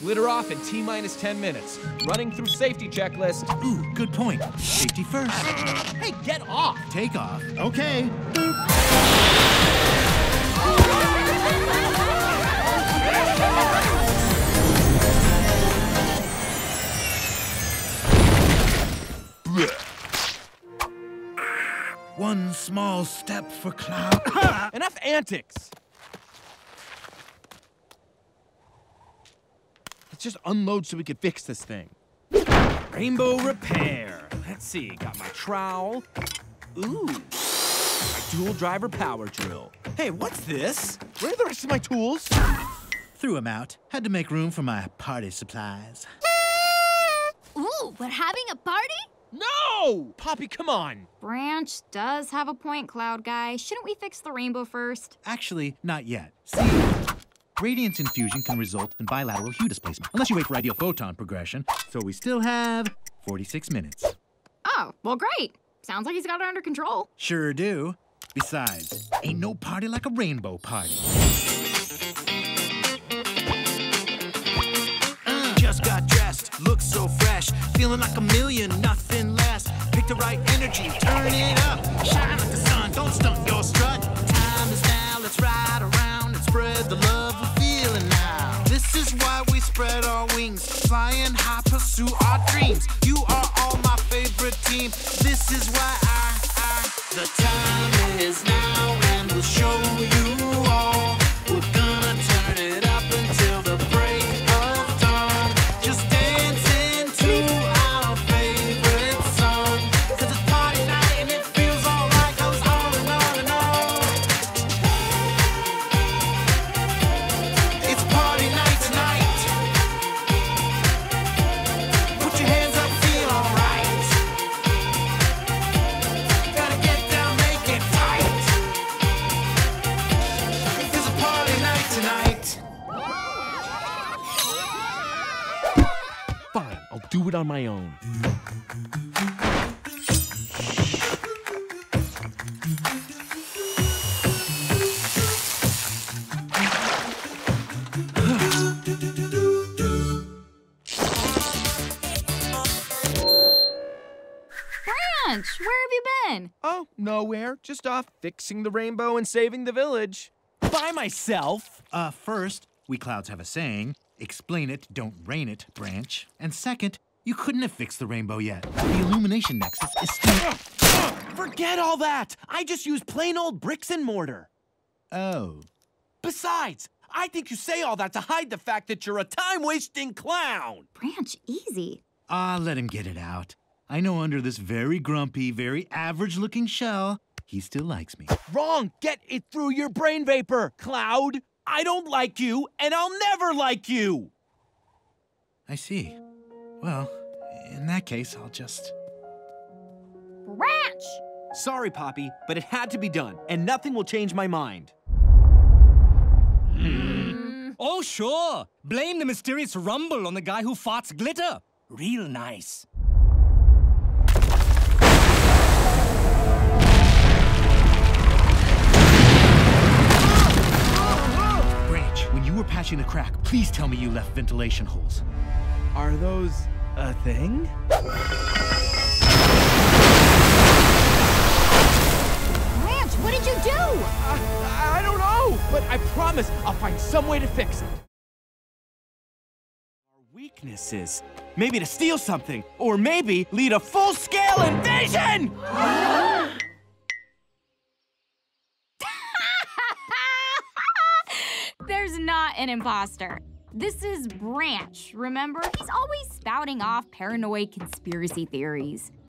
Glitter off in T minus 10 minutes. Running through safety checklist. Ooh, good point. Safety first. Hey, get off! Take off. Okay. One small step for Cloud. Enough antics! Let's just unload so we can fix this thing. Rainbow repair. Let's see, got my trowel. Ooh, my dual driver power drill. Hey, what's this? Where are the rest of my tools? Threw him out. Had to make room for my party supplies. Ooh, we're having a party? No! Poppy, come on. Branch does have a point, Cloud Guy. Shouldn't we fix the rainbow first? Actually, not yet. See, radiance infusion can result in bilateral hue displacement, unless you wait for ideal photon progression. So we still have 46 minutes. Oh, well, great. Sounds like he's got it under control. Sure do. Besides, ain't no party like a rainbow party. Uh, Just got dressed, look so fresh, feeling like a million, nothing less. Pick the right energy, turn it up, shine like the sun, don't stunt your strut. Time is now, let's ride around and spread the love we're feeling now. This is why we spread our wings, flying high, pursue our dreams. You are all my favorite team. This is why I, I, the time it on my own. Branch, where have you been? Oh, nowhere. Just off fixing the rainbow and saving the village. By myself. Uh, first, we clouds have a saying explain it, don't rain it, branch. And second, you couldn't have fixed the rainbow yet. The illumination nexus is still. Forget all that. I just use plain old bricks and mortar. Oh. Besides, I think you say all that to hide the fact that you're a time wasting clown. Branch, easy. Ah, let him get it out. I know under this very grumpy, very average looking shell, he still likes me. Wrong. Get it through your brain vapor, Cloud. I don't like you, and I'll never like you. I see. Well, in that case, I'll just. Branch! Sorry, Poppy, but it had to be done, and nothing will change my mind. Hmm. Oh, sure. Blame the mysterious rumble on the guy who farts glitter. Real nice. Branch, when you were patching the crack, please tell me you left ventilation holes. Are those a thing? Branch, what did you do? I, I don't know, but I promise I'll find some way to fix it. Our weaknesses. Maybe to steal something, or maybe lead a full-scale invasion! There's not an imposter. This is Branch, remember? He's always spouting off paranoid conspiracy theories.